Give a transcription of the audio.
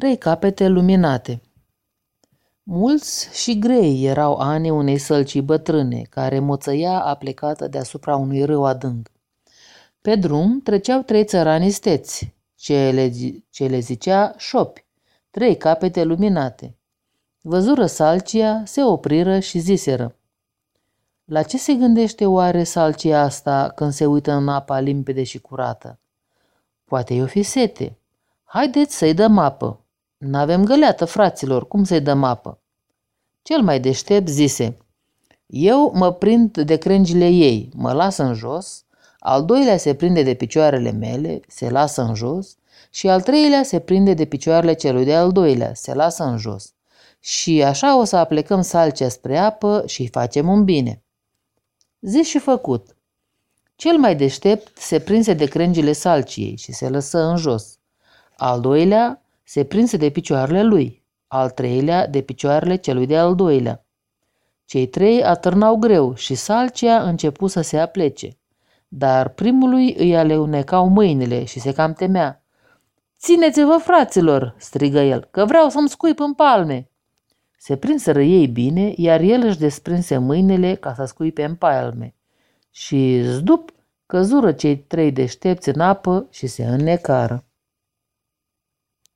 Trei capete luminate. Mulți și grei erau anii unei sălcii bătrâne, care moțăia aplicată deasupra unui râu adânc. Pe drum treceau trei țărani isteți, ce le, ce le zicea șopi, trei capete luminate. Văzură salcia, se opriră și ziseră. La ce se gândește oare salcia asta când se uită în apa limpede și curată? Poate i-o fi sete. Haideți să-i dăm apă. N-avem găleată, fraților, cum să-i dăm apă? Cel mai deștept zise, eu mă prind de crengile ei, mă las în jos, al doilea se prinde de picioarele mele, se lasă în jos, și al treilea se prinde de picioarele celui de-al doilea, se lasă în jos. Și așa o să aplecăm salcea spre apă și facem un bine. Zis și făcut. Cel mai deștept se prinse de crengile salciei și se lăsă în jos. Al doilea se prinse de picioarele lui, al treilea de picioarele celui de-al doilea. Cei trei atârnau greu și salcia începu să se aplece, dar primului îi aleunecau mâinile și se cam temea. Țineți-vă, fraților!" strigă el, că vreau să-mi scuip în palme!" Se prinseră ei bine, iar el își desprinse mâinile ca să scuipe în palme. Și zdup căzură cei trei deștepți în apă și se înnecară.